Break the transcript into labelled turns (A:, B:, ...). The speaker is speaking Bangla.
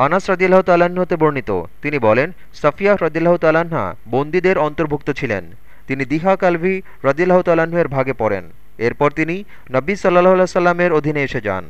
A: আনাস রদিল্লাহ তাল্লাহতে বর্ণিত। তিনি বলেন, সাফিয়া রদিল্লাহ তাল্লাহা বন্দীদের অন্তর্ভুক্ত ছিলেন। তিনি দিহা কালভি রদিল্লাহ তাল্লাহ্ন ভাগে পড়েন। এরপর তিনি নব্বী সাল্লাহ সাল্লামের অধীনে এসে যান।